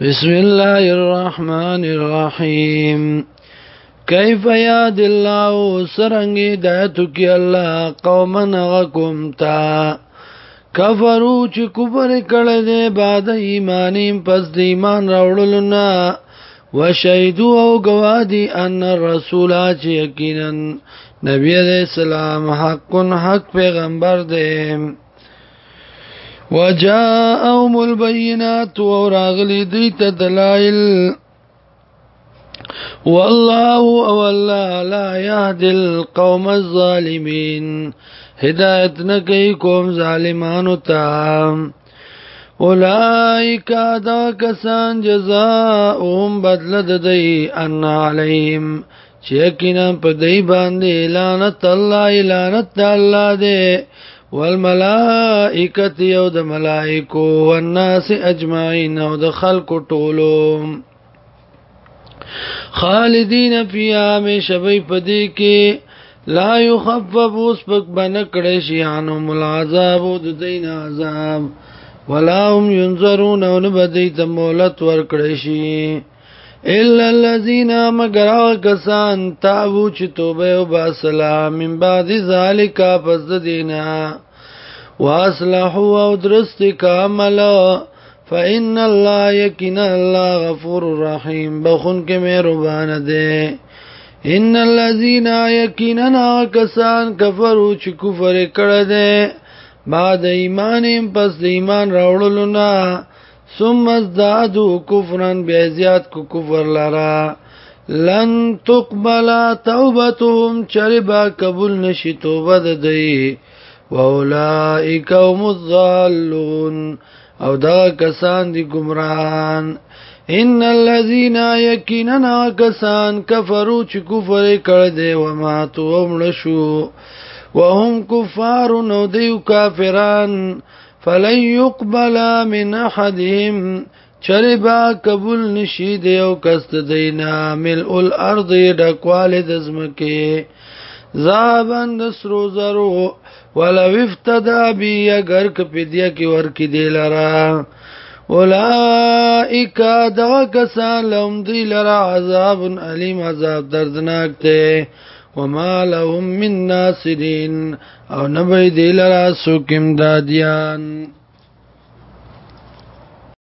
بسم الله الرحمن الرحيم كيف ياد الله سرنګ داتک الله قومن غکم تا کفرو چې کفر کړه دې بعد ایمانیم پس د ایمان راوړلنا وشهدو او گوادی ان الرسول چې یقینا نبی عليه السلام حق حق پیغمبر دی وجاءهم البينات وراغلي ديت دلائل والله اولا لا يهدي القوم الظالمين هدایت نه کوي کوم ظالمانو ته اولائک دا کسان جزاؤهم بدل ددی ان علیهم چیکینا په دای باندې لعنت الله لعنت الله دې والملائکت یو د ملائکو والناس اجمعین او د خلق ټولو خالدین فی عام شبی پدی کې لا یخفف وسبک بنکړې شي انو ملعذاب د دین عذاب ولا هم ينظرون او نبدې ته مولت ورکړې شي الا الذين مگر کسان تابو چې توبه او با سلام من بعد ذالک پس دینا واصلحوا او درست کامل فان الله یقین الله غفور رحیم بخون کې مهربان ده ان الذين یقینا کسان کفرو چې کفر کړه ده بعد ایمان پس د ایمان راوړلونه ثم ازدادوا كفرا بيزياد کو کفر لرا لن تقبل توبتهم چربا قبول نشي توبه د دی واولائک هم الضالون او دا کسان دی گمراهان ان الذين يكننا کسان کفرو چې کفر کړه دی و ما تو مړ شو وهم کفار نو دیو کافران فلن يقبل من احدهم چربا قبول نشي دی او کست دینا مل الارض دکوال د زمکه زابن د سروزرو ولا وفتدا بي اگر ک پدیا کی ور کی دی لرا اولائک دغه کسان لهم دی لرا عذاب الیم عذاب دردناک ته وما لهم من ناصرین او نبی دی لرا سوکم دادیان